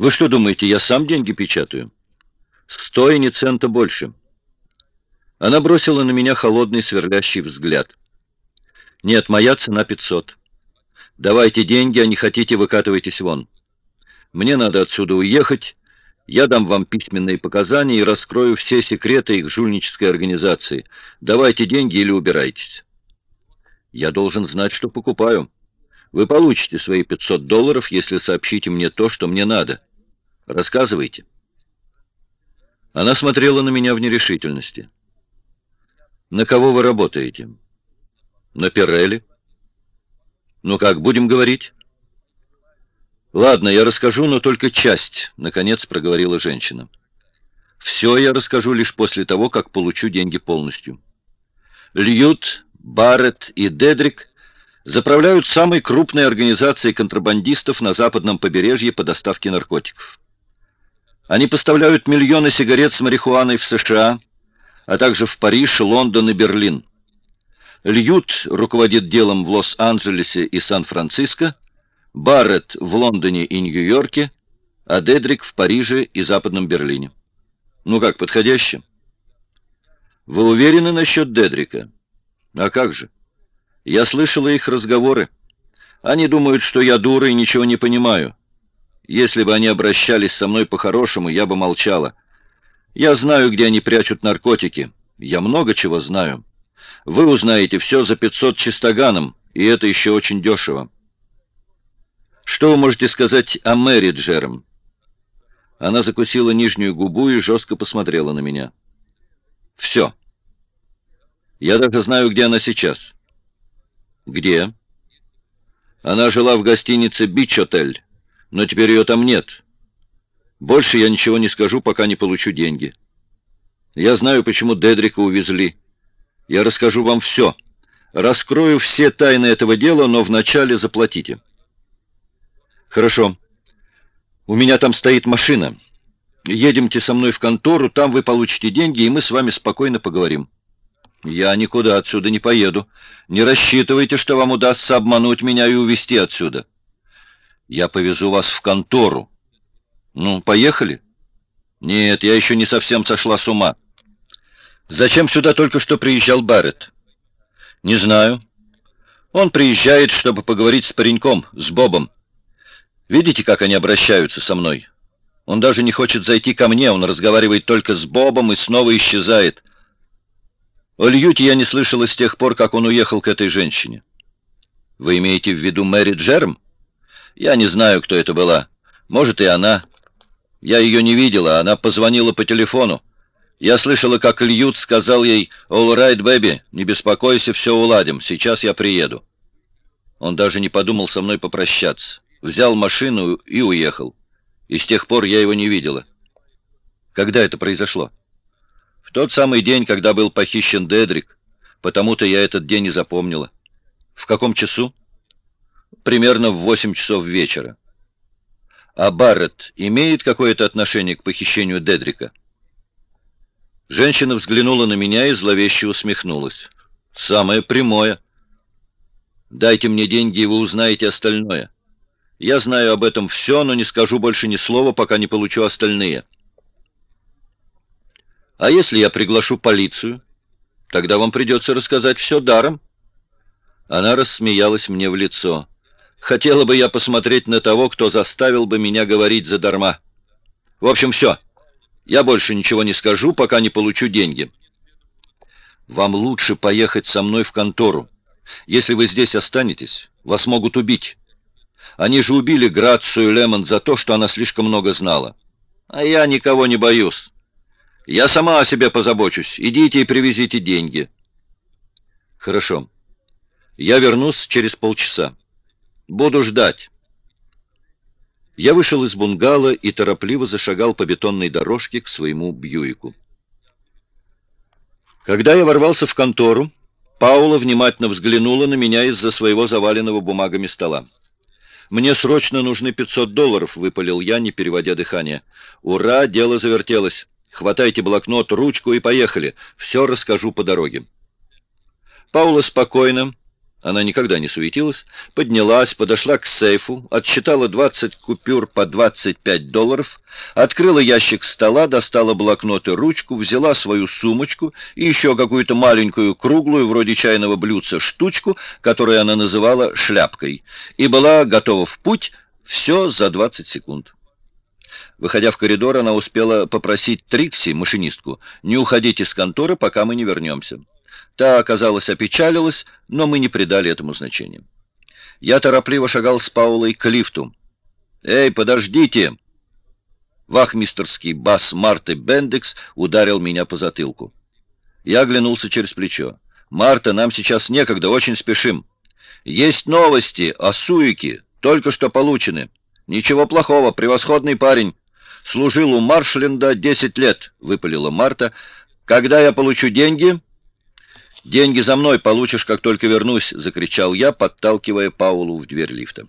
Вы что думаете, я сам деньги печатаю? Сто и ни цента больше. Она бросила на меня холодный сверлящий взгляд. Нет, моя цена пятьсот. Давайте деньги, а не хотите, выкатывайтесь вон. Мне надо отсюда уехать. Я дам вам письменные показания и раскрою все секреты их жульнической организации. Давайте деньги или убирайтесь. Я должен знать, что покупаю. Вы получите свои 500 долларов, если сообщите мне то, что мне надо. Рассказывайте. Она смотрела на меня в нерешительности. На кого вы работаете? На Пирелли. Ну как, будем говорить? Ладно, я расскажу, но только часть, наконец проговорила женщина. Все я расскажу лишь после того, как получу деньги полностью. Льют, Барретт и Дедрик заправляют самой крупной организацией контрабандистов на западном побережье по доставке наркотиков. Они поставляют миллионы сигарет с марихуаной в США, а также в Париж, Лондон и Берлин. Льют руководит делом в Лос-Анджелесе и Сан-Франциско, Барретт в Лондоне и Нью-Йорке, а Дедрик в Париже и Западном Берлине. Ну как, подходяще? Вы уверены насчет Дедрика? А как же? Я слышала их разговоры. Они думают, что я дура и ничего не понимаю. Если бы они обращались со мной по-хорошему, я бы молчала. Я знаю, где они прячут наркотики. Я много чего знаю. Вы узнаете все за 500 чистоганом, и это еще очень дешево. Что вы можете сказать о Мэри Джером? Она закусила нижнюю губу и жестко посмотрела на меня. Все. Я даже знаю, где она сейчас. Где? Она жила в гостинице «Бич-отель», но теперь ее там нет. Больше я ничего не скажу, пока не получу деньги. Я знаю, почему Дедрика увезли. Я расскажу вам все. Раскрою все тайны этого дела, но вначале заплатите. Хорошо. У меня там стоит машина. Едемте со мной в контору, там вы получите деньги, и мы с вами спокойно поговорим. Я никуда отсюда не поеду. Не рассчитывайте, что вам удастся обмануть меня и увезти отсюда. Я повезу вас в контору. Ну, поехали? Нет, я еще не совсем сошла с ума. Зачем сюда только что приезжал Барретт? Не знаю. Он приезжает, чтобы поговорить с пареньком, с Бобом. Видите, как они обращаются со мной? Он даже не хочет зайти ко мне, он разговаривает только с Бобом и снова исчезает. О Льюте я не слышала с тех пор, как он уехал к этой женщине. Вы имеете в виду Мэри Джерм? Я не знаю, кто это была. Может, и она. Я ее не видела, она позвонила по телефону. Я слышала, как Льют сказал ей «All right, baby, не беспокойся, все уладим, сейчас я приеду». Он даже не подумал со мной попрощаться. Взял машину и уехал. И с тех пор я его не видела. Когда это произошло? В тот самый день, когда был похищен Дедрик. Потому-то я этот день и запомнила. В каком часу? Примерно в восемь часов вечера. А Барретт имеет какое-то отношение к похищению Дедрика? Женщина взглянула на меня и зловеще усмехнулась. Самое прямое. Дайте мне деньги, и вы узнаете остальное. Я знаю об этом все, но не скажу больше ни слова, пока не получу остальные. А если я приглашу полицию? Тогда вам придется рассказать все даром. Она рассмеялась мне в лицо. Хотела бы я посмотреть на того, кто заставил бы меня говорить задарма. В общем, все. Я больше ничего не скажу, пока не получу деньги. Вам лучше поехать со мной в контору. Если вы здесь останетесь, вас могут убить. Они же убили Грацию Лемон за то, что она слишком много знала. А я никого не боюсь. Я сама о себе позабочусь. Идите и привезите деньги. Хорошо. Я вернусь через полчаса. Буду ждать. Я вышел из бунгало и торопливо зашагал по бетонной дорожке к своему Бьюику. Когда я ворвался в контору, Паула внимательно взглянула на меня из-за своего заваленного бумагами стола. «Мне срочно нужны 500 долларов», — выпалил я, не переводя дыхание. «Ура, дело завертелось. Хватайте блокнот, ручку и поехали. Все расскажу по дороге». Паула спокойно, Она никогда не суетилась, поднялась, подошла к сейфу, отсчитала 20 купюр по 25 долларов, открыла ящик стола, достала блокнот и ручку, взяла свою сумочку и еще какую-то маленькую, круглую, вроде чайного блюдца, штучку, которую она называла шляпкой, и была готова в путь все за 20 секунд. Выходя в коридор, она успела попросить Трикси, машинистку, не уходить из конторы, пока мы не вернемся. Та, оказалось, опечалилась, но мы не придали этому значения. Я торопливо шагал с Паулой к лифту. «Эй, подождите!» Вахмистерский бас Марты Бендекс ударил меня по затылку. Я оглянулся через плечо. «Марта, нам сейчас некогда, очень спешим. Есть новости о Суике, только что получены. Ничего плохого, превосходный парень. Служил у Маршленда 10 лет», — выпалила Марта. «Когда я получу деньги...» «Деньги за мной получишь, как только вернусь!» — закричал я, подталкивая Паулу в дверь лифта.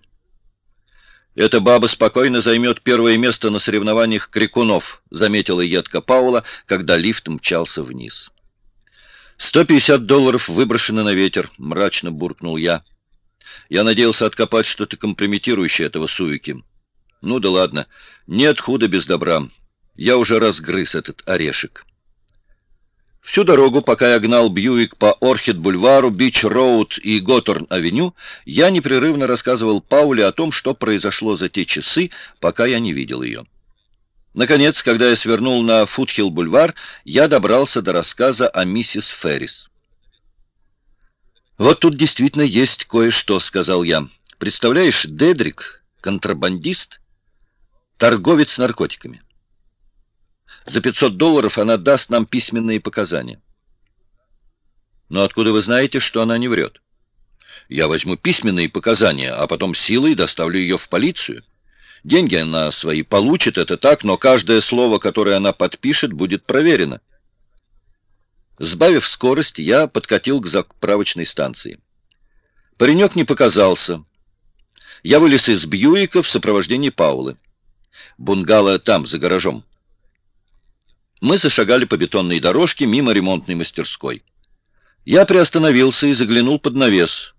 «Эта баба спокойно займет первое место на соревнованиях крикунов», — заметила едко Паула, когда лифт мчался вниз. «Сто пятьдесят долларов выброшены на ветер», — мрачно буркнул я. «Я надеялся откопать что-то компрометирующее этого Суики. Ну да ладно, нет худа без добра. Я уже разгрыз этот орешек». Всю дорогу, пока я гнал Бьюик по Орхид-бульвару, Бич-роуд и Готтерн-авеню, я непрерывно рассказывал Пауле о том, что произошло за те часы, пока я не видел ее. Наконец, когда я свернул на Футхилл-бульвар, я добрался до рассказа о миссис Феррис. «Вот тут действительно есть кое-что», — сказал я. «Представляешь, Дедрик, контрабандист, торговец наркотиками». За 500 долларов она даст нам письменные показания. Но откуда вы знаете, что она не врет? Я возьму письменные показания, а потом силой доставлю ее в полицию. Деньги она свои получит, это так, но каждое слово, которое она подпишет, будет проверено. Сбавив скорость, я подкатил к заправочной станции. Паренек не показался. Я вылез из Бьюика в сопровождении Паулы. Бунгало там, за гаражом. Мы зашагали по бетонной дорожке мимо ремонтной мастерской. Я приостановился и заглянул под навес.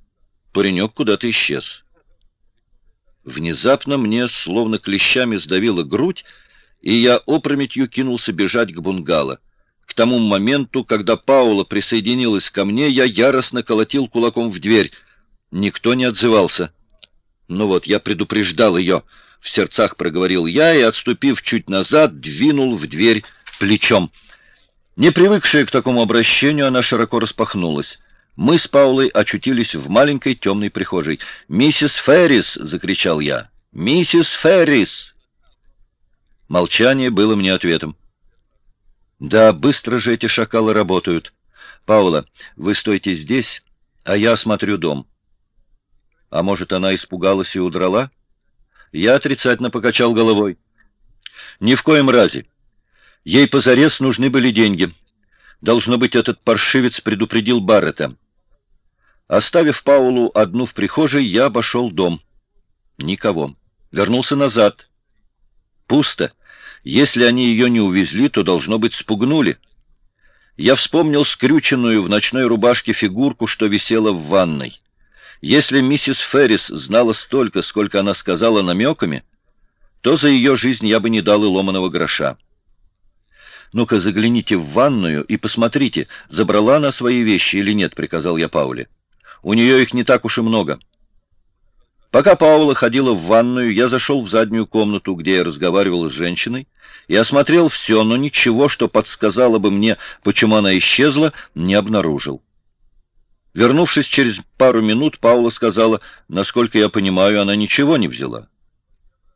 Паренек куда-то исчез. Внезапно мне словно клещами сдавила грудь, и я опрометью кинулся бежать к бунгало. К тому моменту, когда Паула присоединилась ко мне, я яростно колотил кулаком в дверь. Никто не отзывался. Ну вот, я предупреждал ее. В сердцах проговорил я и, отступив чуть назад, двинул в дверь плечом. Не привыкшая к такому обращению, она широко распахнулась. Мы с Паулой очутились в маленькой темной прихожей. «Миссис Феррис!» — закричал я. «Миссис Феррис!» Молчание было мне ответом. «Да, быстро же эти шакалы работают. Паула, вы стойте здесь, а я осмотрю дом». «А может, она испугалась и удрала?» Я отрицательно покачал головой. «Ни в коем разе. Ей позарез нужны были деньги. Должно быть, этот паршивец предупредил Баррета. Оставив Паулу одну в прихожей, я обошел дом. Никого. Вернулся назад. Пусто. Если они ее не увезли, то, должно быть, спугнули. Я вспомнил скрюченную в ночной рубашке фигурку, что висела в ванной. Если миссис Феррис знала столько, сколько она сказала намеками, то за ее жизнь я бы не дал и ломаного гроша. «Ну-ка, загляните в ванную и посмотрите, забрала она свои вещи или нет», — приказал я Пауле. «У нее их не так уж и много». Пока Паула ходила в ванную, я зашел в заднюю комнату, где я разговаривал с женщиной, и осмотрел все, но ничего, что подсказало бы мне, почему она исчезла, не обнаружил. Вернувшись через пару минут, Паула сказала, насколько я понимаю, она ничего не взяла.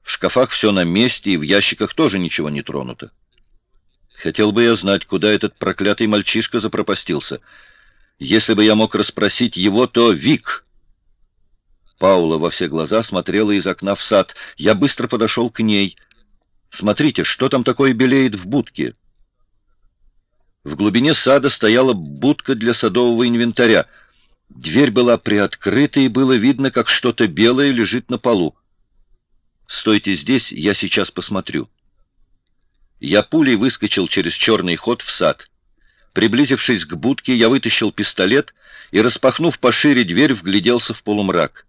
В шкафах все на месте, и в ящиках тоже ничего не тронуто. Хотел бы я знать, куда этот проклятый мальчишка запропастился. Если бы я мог расспросить его, то Вик. Паула во все глаза смотрела из окна в сад. Я быстро подошел к ней. Смотрите, что там такое белеет в будке? В глубине сада стояла будка для садового инвентаря. Дверь была приоткрыта, и было видно, как что-то белое лежит на полу. «Стойте здесь, я сейчас посмотрю». Я пулей выскочил через черный ход в сад. Приблизившись к будке, я вытащил пистолет и, распахнув пошире дверь, вгляделся в полумрак.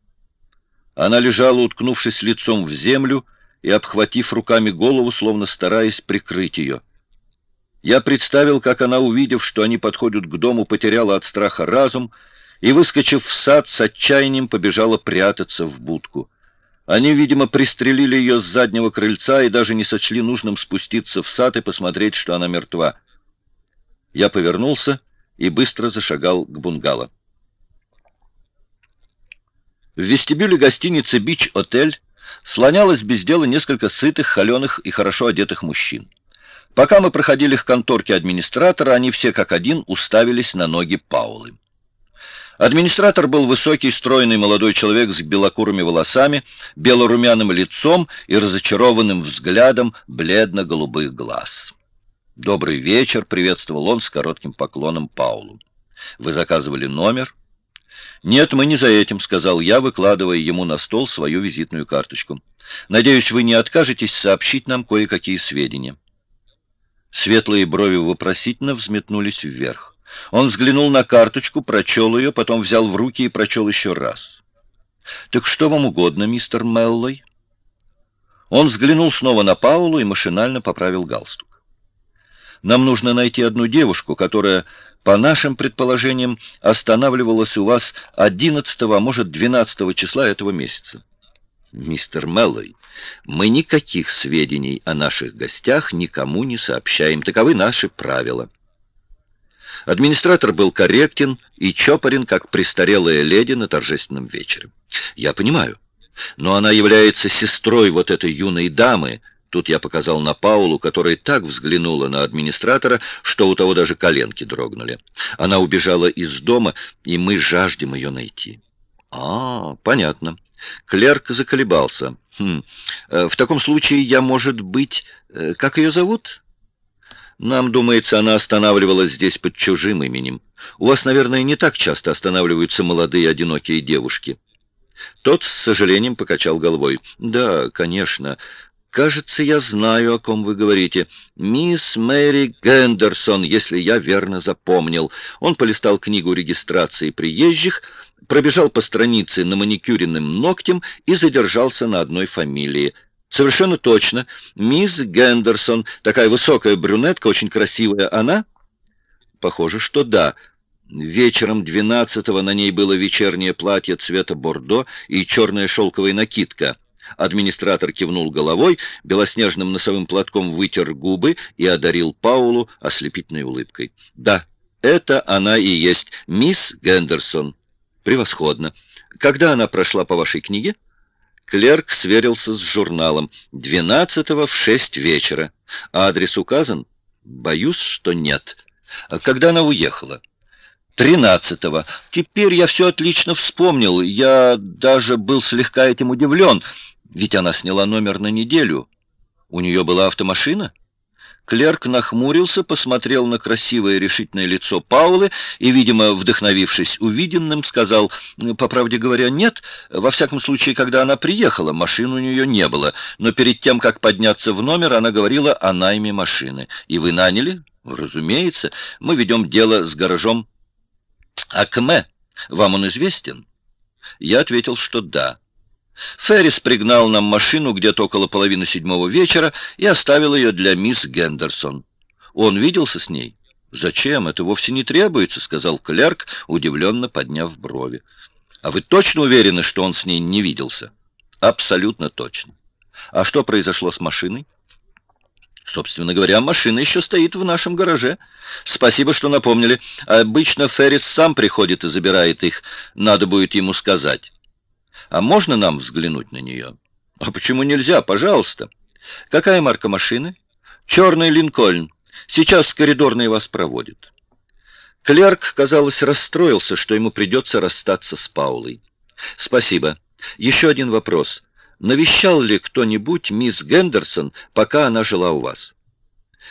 Она лежала, уткнувшись лицом в землю и обхватив руками голову, словно стараясь прикрыть ее. Я представил, как она, увидев, что они подходят к дому, потеряла от страха разум и, выскочив в сад, с отчаянием побежала прятаться в будку. Они, видимо, пристрелили ее с заднего крыльца и даже не сочли нужным спуститься в сад и посмотреть, что она мертва. Я повернулся и быстро зашагал к бунгало. В вестибюле гостиницы «Бич-отель» слонялось без дела несколько сытых, холеных и хорошо одетых мужчин. Пока мы проходили к конторке администратора, они все как один уставились на ноги Паулы. Администратор был высокий, стройный молодой человек с белокурыми волосами, белорумяным лицом и разочарованным взглядом бледно-голубых глаз. «Добрый вечер», — приветствовал он с коротким поклоном Паулу. «Вы заказывали номер?» «Нет, мы не за этим», — сказал я, выкладывая ему на стол свою визитную карточку. «Надеюсь, вы не откажетесь сообщить нам кое-какие сведения». Светлые брови вопросительно взметнулись вверх. Он взглянул на карточку, прочел ее, потом взял в руки и прочел еще раз. «Так что вам угодно, мистер Меллой?» Он взглянул снова на Паулу и машинально поправил галстук. Нам нужно найти одну девушку, которая, по нашим предположениям, останавливалась у вас 11, а может 12 числа этого месяца. Мистер Меллой, мы никаких сведений о наших гостях никому не сообщаем. Таковы наши правила. Администратор был корректен и чопорен, как престарелая леди на торжественном вечере. Я понимаю, но она является сестрой вот этой юной дамы, Тут я показал на Паулу, которая так взглянула на администратора, что у того даже коленки дрогнули. Она убежала из дома, и мы жаждем ее найти. А, понятно. Клерк заколебался. Хм. Э, в таком случае я, может быть... Э, как ее зовут? Нам, думается, она останавливалась здесь под чужим именем. У вас, наверное, не так часто останавливаются молодые одинокие девушки. Тот с сожалением покачал головой. «Да, конечно. «Кажется, я знаю, о ком вы говорите. Мисс Мэри Гендерсон, если я верно запомнил». Он полистал книгу регистрации приезжих, пробежал по странице на маникюренным ногтем и задержался на одной фамилии. «Совершенно точно. Мисс Гендерсон, такая высокая брюнетка, очень красивая. Она?» «Похоже, что да». Вечером двенадцатого на ней было вечернее платье цвета бордо и черная шелковая накидка. Администратор кивнул головой, белоснежным носовым платком вытер губы и одарил Паулу ослепительной улыбкой. «Да, это она и есть, мисс Гендерсон. Превосходно. Когда она прошла по вашей книге?» Клерк сверился с журналом. «Двенадцатого в шесть вечера. А адрес указан?» «Боюсь, что нет. Когда она уехала?» «Тринадцатого. Теперь я все отлично вспомнил. Я даже был слегка этим удивлен. Ведь она сняла номер на неделю. У нее была автомашина? Клерк нахмурился, посмотрел на красивое решительное лицо Паулы и, видимо, вдохновившись увиденным, сказал, по правде говоря, нет, во всяком случае, когда она приехала, машин у нее не было, но перед тем, как подняться в номер, она говорила о найме машины. И вы наняли? Разумеется, мы ведем дело с гаражом Акме. Вам он известен? Я ответил, что да. Феррис пригнал нам машину где-то около половины седьмого вечера и оставил ее для мисс Гендерсон. Он виделся с ней? «Зачем? Это вовсе не требуется», — сказал клерк, удивленно подняв брови. «А вы точно уверены, что он с ней не виделся?» «Абсолютно точно. А что произошло с машиной?» Собственно говоря, машина еще стоит в нашем гараже. Спасибо, что напомнили. Обычно Феррис сам приходит и забирает их. Надо будет ему сказать. А можно нам взглянуть на нее? А почему нельзя? Пожалуйста. Какая марка машины? Черный Линкольн. Сейчас коридорный вас проводит. Клерк, казалось, расстроился, что ему придется расстаться с Паулой. Спасибо. Еще один вопрос. Навещал ли кто-нибудь мисс Гендерсон, пока она жила у вас?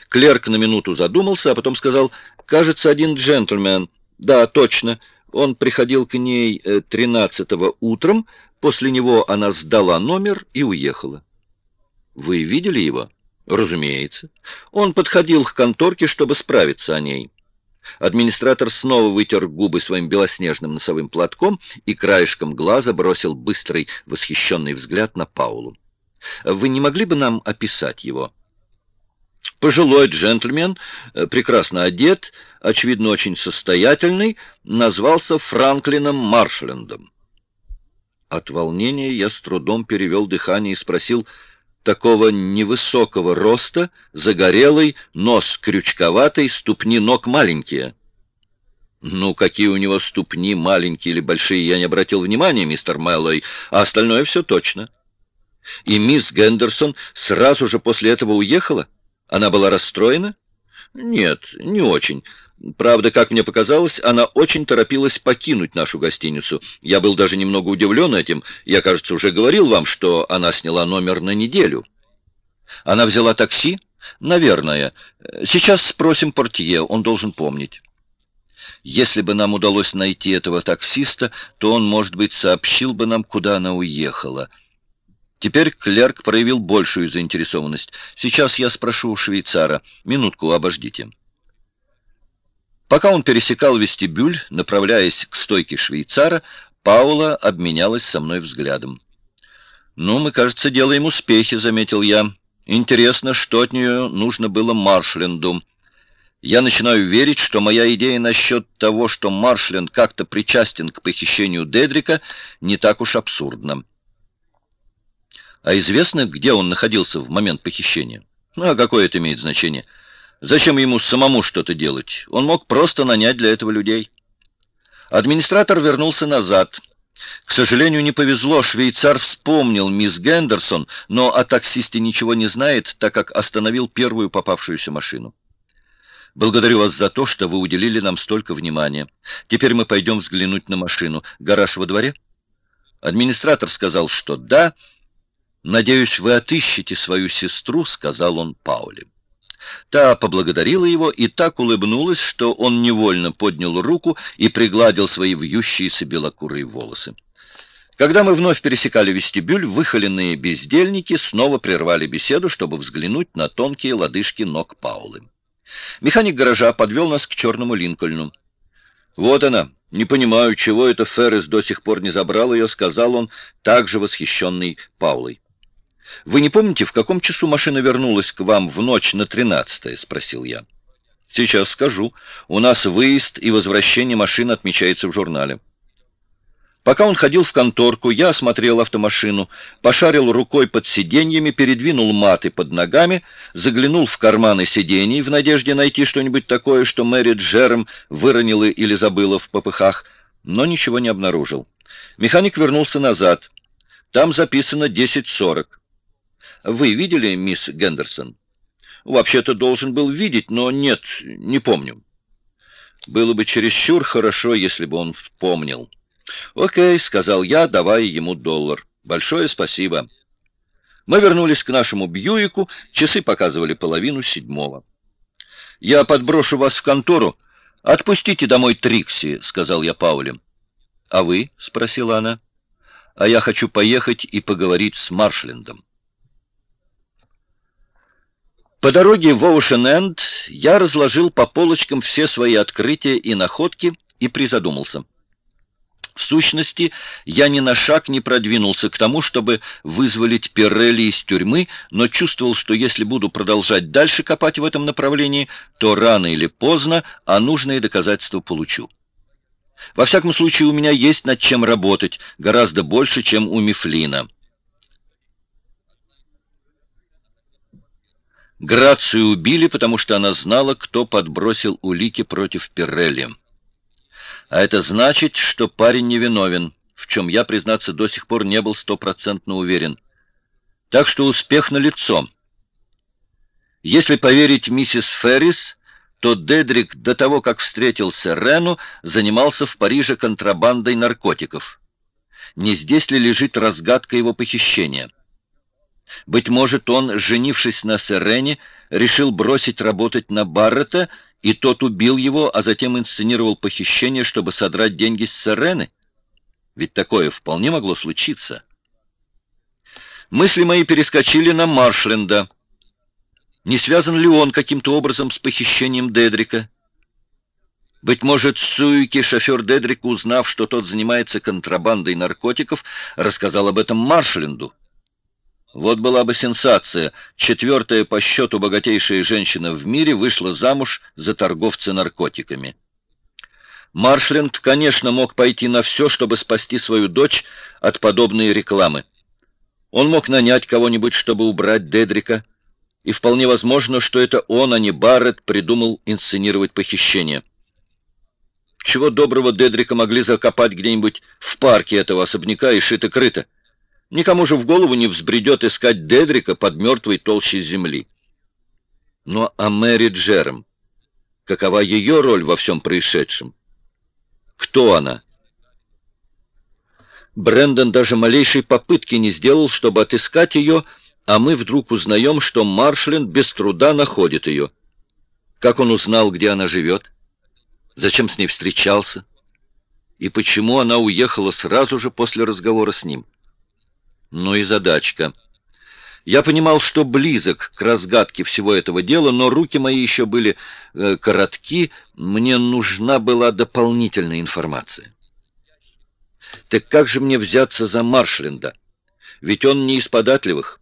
Клерк на минуту задумался, а потом сказал, кажется, один джентльмен. Да, точно. Он приходил к ней 13-го утром, После него она сдала номер и уехала. Вы видели его? Разумеется. Он подходил к конторке, чтобы справиться о ней. Администратор снова вытер губы своим белоснежным носовым платком и краешком глаза бросил быстрый, восхищенный взгляд на Паулу. «Вы не могли бы нам описать его?» Пожилой джентльмен, э, прекрасно одет, очевидно, очень состоятельный, назвался Франклином Маршлендом. От волнения я с трудом перевел дыхание и спросил, такого невысокого роста, загорелый, нос крючковатый, ступни ног маленькие. Ну, какие у него ступни, маленькие или большие, я не обратил внимания, мистер Мэллой, а остальное все точно. И мисс Гендерсон сразу же после этого уехала? Она была расстроена? Нет, не очень. Правда, как мне показалось, она очень торопилась покинуть нашу гостиницу. Я был даже немного удивлен этим. Я, кажется, уже говорил вам, что она сняла номер на неделю. Она взяла такси? Наверное. Сейчас спросим портье, он должен помнить. Если бы нам удалось найти этого таксиста, то он, может быть, сообщил бы нам, куда она уехала. Теперь клерк проявил большую заинтересованность. Сейчас я спрошу у швейцара. Минутку, обождите. Пока он пересекал вестибюль, направляясь к стойке швейцара, Паула обменялась со мной взглядом. «Ну, мы, кажется, делаем успехи», — заметил я. «Интересно, что от нее нужно было Маршленду. Я начинаю верить, что моя идея насчет того, что Маршленд как-то причастен к похищению Дедрика, не так уж абсурдна». «А известно, где он находился в момент похищения?» «Ну, а какое это имеет значение?» Зачем ему самому что-то делать? Он мог просто нанять для этого людей. Администратор вернулся назад. К сожалению, не повезло, швейцар вспомнил мисс Гендерсон, но о таксисте ничего не знает, так как остановил первую попавшуюся машину. Благодарю вас за то, что вы уделили нам столько внимания. Теперь мы пойдем взглянуть на машину. Гараж во дворе? Администратор сказал, что да. Надеюсь, вы отыщете свою сестру, сказал он Пауле. Та поблагодарила его и так улыбнулась, что он невольно поднял руку и пригладил свои вьющиеся белокурые волосы. Когда мы вновь пересекали вестибюль, выхоленные бездельники снова прервали беседу, чтобы взглянуть на тонкие лодыжки ног Паулы. Механик гаража подвел нас к черному Линкольну. «Вот она. Не понимаю, чего это Феррес до сих пор не забрал ее», — сказал он, также восхищенный Паулой. «Вы не помните, в каком часу машина вернулась к вам в ночь на тринадцатое?» — спросил я. «Сейчас скажу. У нас выезд и возвращение машины отмечается в журнале». Пока он ходил в конторку, я осмотрел автомашину, пошарил рукой под сиденьями, передвинул маты под ногами, заглянул в карманы сидений в надежде найти что-нибудь такое, что Мэри Джером выронила или забыла в попыхах, но ничего не обнаружил. Механик вернулся назад. Там записано 10.40. Вы видели мисс Гендерсон? Вообще-то должен был видеть, но нет, не помню. Было бы чересчур хорошо, если бы он вспомнил. «Окей», — сказал я, давая ему доллар. «Большое спасибо». Мы вернулись к нашему Бьюику, часы показывали половину седьмого. «Я подброшу вас в контору. Отпустите домой Трикси», — сказал я Пауле. «А вы?» — спросила она. «А я хочу поехать и поговорить с Маршлендом». По дороге в Оушен-Энд я разложил по полочкам все свои открытия и находки и призадумался. В сущности, я ни на шаг не продвинулся к тому, чтобы вызволить Пирелли из тюрьмы, но чувствовал, что если буду продолжать дальше копать в этом направлении, то рано или поздно, а нужные доказательства получу. Во всяком случае, у меня есть над чем работать, гораздо больше, чем у Мифлина. Грацию убили, потому что она знала, кто подбросил улики против Пирелли. А это значит, что парень невиновен, в чем я, признаться, до сих пор не был стопроцентно уверен. Так что успех налицо. Если поверить миссис Феррис, то Дедрик до того, как встретился Рену, занимался в Париже контрабандой наркотиков. Не здесь ли лежит разгадка его похищения? Быть может, он, женившись на Серене, решил бросить работать на Баррета, и тот убил его, а затем инсценировал похищение, чтобы содрать деньги с Серены? Ведь такое вполне могло случиться. Мысли мои перескочили на Маршленда. Не связан ли он каким-то образом с похищением Дедрика? Быть может, Суики, шофер Дедрика, узнав, что тот занимается контрабандой наркотиков, рассказал об этом Маршленду. Вот была бы сенсация. Четвертая по счету богатейшая женщина в мире вышла замуж за торговца наркотиками. Маршленд, конечно, мог пойти на все, чтобы спасти свою дочь от подобной рекламы. Он мог нанять кого-нибудь, чтобы убрать Дедрика, и вполне возможно, что это он, а не Барретт, придумал инсценировать похищение. Чего доброго Дедрика могли закопать где-нибудь в парке этого особняка и шито-крыто. Никому же в голову не взбредет искать Дедрика под мертвой толщей земли. Но а Мэри Джером? Какова ее роль во всем происшедшем? Кто она? Брендон даже малейшей попытки не сделал, чтобы отыскать ее, а мы вдруг узнаем, что Маршлин без труда находит ее. Как он узнал, где она живет? Зачем с ней встречался? И почему она уехала сразу же после разговора с ним? Ну и задачка. Я понимал, что близок к разгадке всего этого дела, но руки мои еще были э, коротки, мне нужна была дополнительная информация. Так как же мне взяться за Маршленда? Ведь он не из податливых.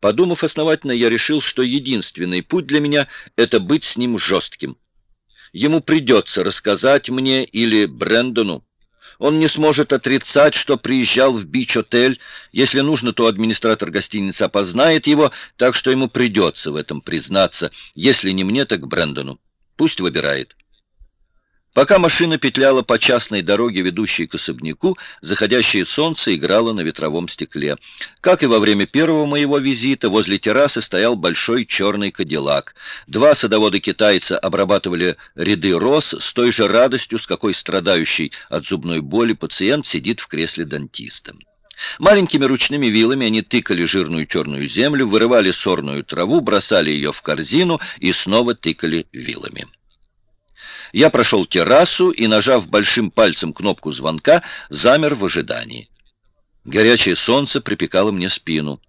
Подумав основательно, я решил, что единственный путь для меня — это быть с ним жестким. Ему придется рассказать мне или Брэндону, он не сможет отрицать, что приезжал в Бич-отель. Если нужно, то администратор гостиницы опознает его, так что ему придется в этом признаться. Если не мне, так Брэндону. Пусть выбирает. Пока машина петляла по частной дороге, ведущей к особняку, заходящее солнце играло на ветровом стекле. Как и во время первого моего визита, возле террасы стоял большой черный кадиллак. Два садовода-китайца обрабатывали ряды роз с той же радостью, с какой страдающий от зубной боли пациент сидит в кресле дантиста. Маленькими ручными вилами они тыкали жирную черную землю, вырывали сорную траву, бросали ее в корзину и снова тыкали вилами. Я прошел террасу и, нажав большим пальцем кнопку звонка, замер в ожидании. Горячее солнце припекало мне спину.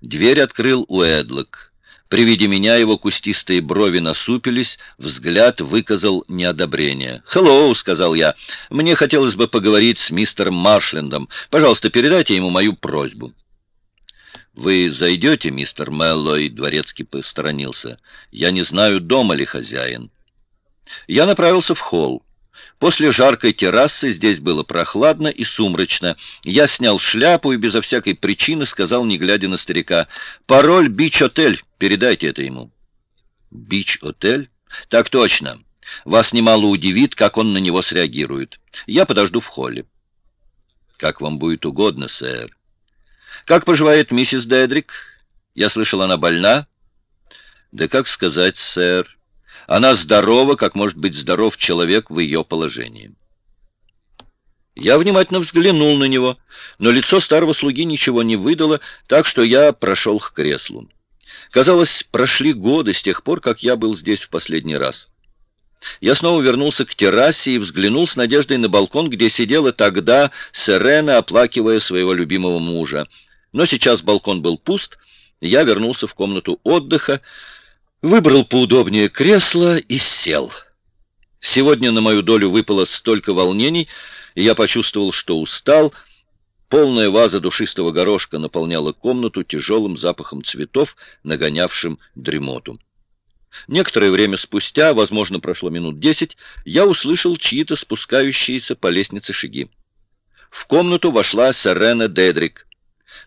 Дверь открыл Уэдлок. При виде меня его кустистые брови насупились, взгляд выказал неодобрение. «Хеллоу», — сказал я, — «мне хотелось бы поговорить с мистером Маршлендом. Пожалуйста, передайте ему мою просьбу». «Вы зайдете, мистер Мэллой?» — дворецкий посторонился. «Я не знаю, дома ли хозяин». Я направился в холл. После жаркой террасы здесь было прохладно и сумрачно. Я снял шляпу и безо всякой причины сказал, не глядя на старика, «Пароль Бич-отель, передайте это ему». «Бич-отель? Так точно. Вас немало удивит, как он на него среагирует. Я подожду в холле». «Как вам будет угодно, сэр». «Как поживает миссис Дедрик? Я слышал, она больна?» «Да как сказать, сэр». Она здорова, как может быть здоров человек в ее положении. Я внимательно взглянул на него, но лицо старого слуги ничего не выдало, так что я прошел к креслу. Казалось, прошли годы с тех пор, как я был здесь в последний раз. Я снова вернулся к террасе и взглянул с надеждой на балкон, где сидела тогда Сирена, оплакивая своего любимого мужа. Но сейчас балкон был пуст, я вернулся в комнату отдыха, Выбрал поудобнее кресло и сел. Сегодня на мою долю выпало столько волнений, и я почувствовал, что устал. Полная ваза душистого горошка наполняла комнату тяжелым запахом цветов, нагонявшим дремоту. Некоторое время спустя, возможно, прошло минут десять, я услышал чьи-то спускающиеся по лестнице шаги. В комнату вошла Сарена Дедрик.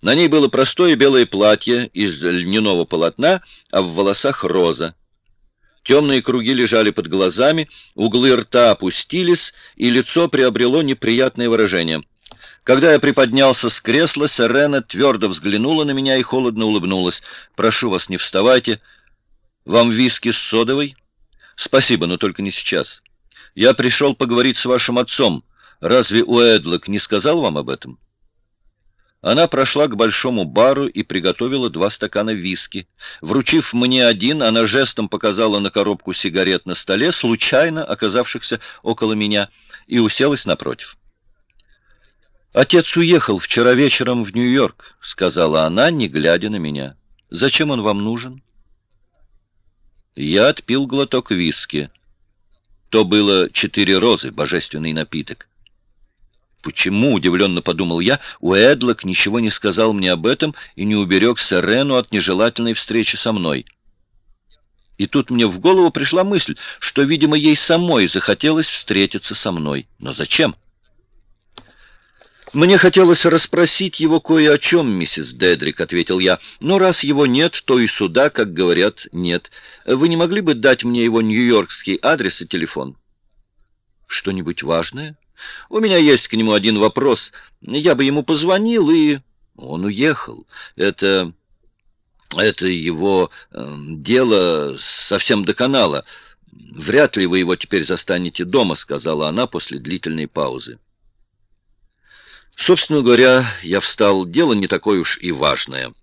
На ней было простое белое платье из льняного полотна, а в волосах роза. Темные круги лежали под глазами, углы рта опустились, и лицо приобрело неприятное выражение. Когда я приподнялся с кресла, Сирена твердо взглянула на меня и холодно улыбнулась. «Прошу вас, не вставайте. Вам виски с содовой?» «Спасибо, но только не сейчас. Я пришел поговорить с вашим отцом. Разве Уэдлок не сказал вам об этом?» Она прошла к большому бару и приготовила два стакана виски. Вручив мне один, она жестом показала на коробку сигарет на столе, случайно оказавшихся около меня, и уселась напротив. «Отец уехал вчера вечером в Нью-Йорк», — сказала она, не глядя на меня. «Зачем он вам нужен?» Я отпил глоток виски. То было четыре розы, божественный напиток. Почему, удивленно подумал я, Уэдлок ничего не сказал мне об этом и не уберег Сирену от нежелательной встречи со мной? И тут мне в голову пришла мысль, что, видимо, ей самой захотелось встретиться со мной. Но зачем? «Мне хотелось расспросить его кое о чем, миссис Дедрик», — ответил я. «Но раз его нет, то и суда, как говорят, нет. Вы не могли бы дать мне его нью-йоркский адрес и телефон?» «Что-нибудь важное?» «У меня есть к нему один вопрос. Я бы ему позвонил, и...» «Он уехал. Это... это его э, дело совсем до канала. Вряд ли вы его теперь застанете дома», — сказала она после длительной паузы. Собственно говоря, я встал, дело не такое уж и важное.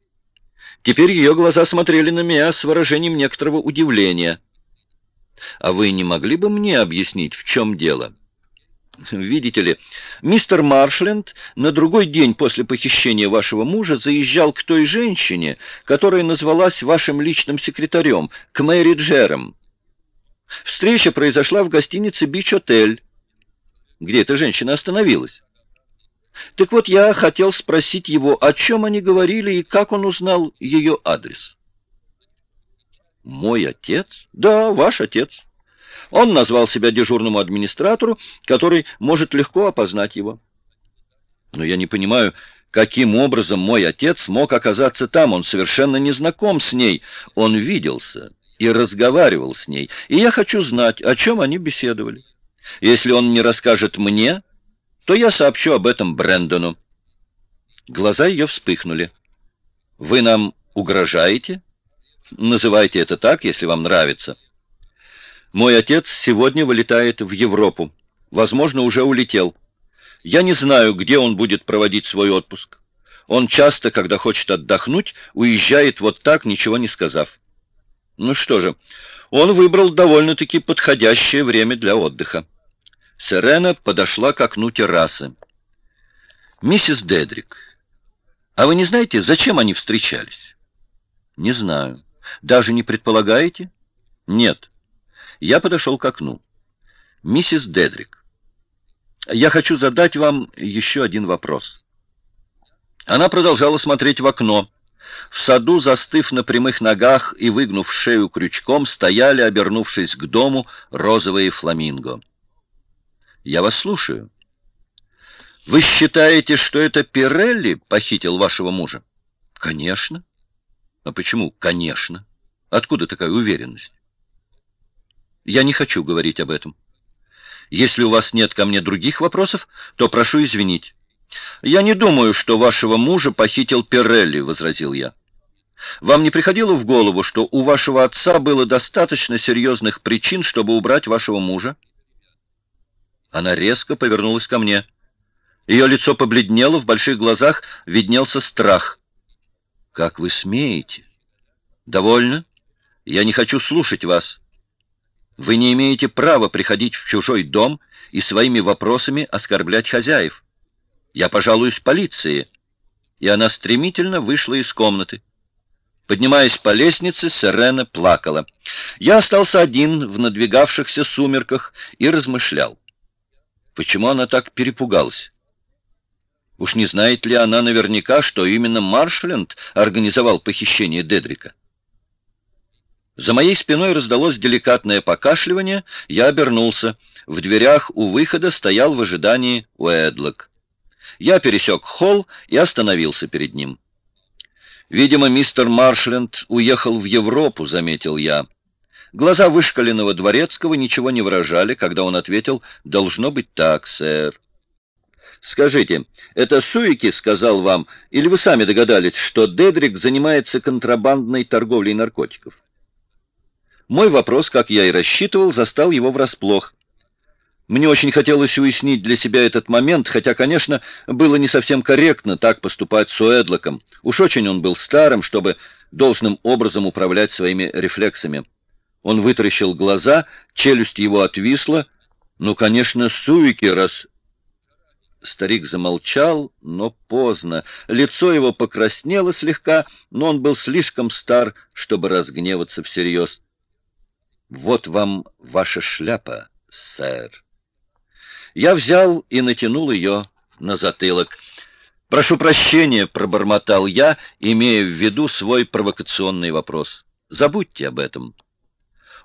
Теперь ее глаза смотрели на меня с выражением некоторого удивления. «А вы не могли бы мне объяснить, в чем дело?» «Видите ли, мистер Маршленд на другой день после похищения вашего мужа заезжал к той женщине, которая назвалась вашим личным секретарем, к Мэри Джером. Встреча произошла в гостинице «Бич-отель», где эта женщина остановилась. Так вот, я хотел спросить его, о чем они говорили и как он узнал ее адрес. Мой отец? Да, ваш отец. Он назвал себя дежурному администратору, который может легко опознать его. Но я не понимаю, каким образом мой отец мог оказаться там. Он совершенно не знаком с ней. Он виделся и разговаривал с ней. И я хочу знать, о чем они беседовали. Если он не расскажет мне, то я сообщу об этом Брэндону. Глаза ее вспыхнули. «Вы нам угрожаете?» «Называйте это так, если вам нравится». «Мой отец сегодня вылетает в Европу. Возможно, уже улетел. Я не знаю, где он будет проводить свой отпуск. Он часто, когда хочет отдохнуть, уезжает вот так, ничего не сказав. Ну что же, он выбрал довольно-таки подходящее время для отдыха. Сирена подошла к окну террасы. «Миссис Дедрик, а вы не знаете, зачем они встречались?» «Не знаю. Даже не предполагаете?» «Нет». Я подошел к окну. «Миссис Дедрик, я хочу задать вам еще один вопрос». Она продолжала смотреть в окно. В саду, застыв на прямых ногах и выгнув шею крючком, стояли, обернувшись к дому, розовые фламинго. Я вас слушаю. Вы считаете, что это Пирелли похитил вашего мужа? Конечно. А почему «конечно»? Откуда такая уверенность? Я не хочу говорить об этом. Если у вас нет ко мне других вопросов, то прошу извинить. Я не думаю, что вашего мужа похитил Пирелли, возразил я. Вам не приходило в голову, что у вашего отца было достаточно серьезных причин, чтобы убрать вашего мужа? Она резко повернулась ко мне. Ее лицо побледнело, в больших глазах виднелся страх. «Как вы смеете?» «Довольно. Я не хочу слушать вас. Вы не имеете права приходить в чужой дом и своими вопросами оскорблять хозяев. Я пожалуюсь полиции». И она стремительно вышла из комнаты. Поднимаясь по лестнице, Сирена плакала. Я остался один в надвигавшихся сумерках и размышлял. Почему она так перепугалась? Уж не знает ли она наверняка, что именно Маршленд организовал похищение Дедрика? За моей спиной раздалось деликатное покашливание, я обернулся. В дверях у выхода стоял в ожидании Уэдлок. Я пересек холл и остановился перед ним. «Видимо, мистер Маршленд уехал в Европу», — заметил я. Глаза вышкаленного дворецкого ничего не выражали, когда он ответил «Должно быть так, сэр». «Скажите, это Суики сказал вам, или вы сами догадались, что Дедрик занимается контрабандной торговлей наркотиков?» Мой вопрос, как я и рассчитывал, застал его врасплох. Мне очень хотелось уяснить для себя этот момент, хотя, конечно, было не совсем корректно так поступать с Уэдлоком. Уж очень он был старым, чтобы должным образом управлять своими рефлексами. Он вытаращил глаза, челюсть его отвисла. Ну, конечно, суики, раз... Старик замолчал, но поздно. Лицо его покраснело слегка, но он был слишком стар, чтобы разгневаться всерьез. «Вот вам ваша шляпа», — сэр». Я взял и натянул ее на затылок. «Прошу прощения», — пробормотал я, имея в виду свой провокационный вопрос. «Забудьте об этом».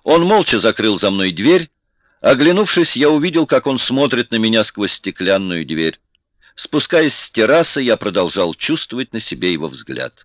Он молча закрыл за мной дверь. Оглянувшись, я увидел, как он смотрит на меня сквозь стеклянную дверь. Спускаясь с террасы, я продолжал чувствовать на себе его взгляд.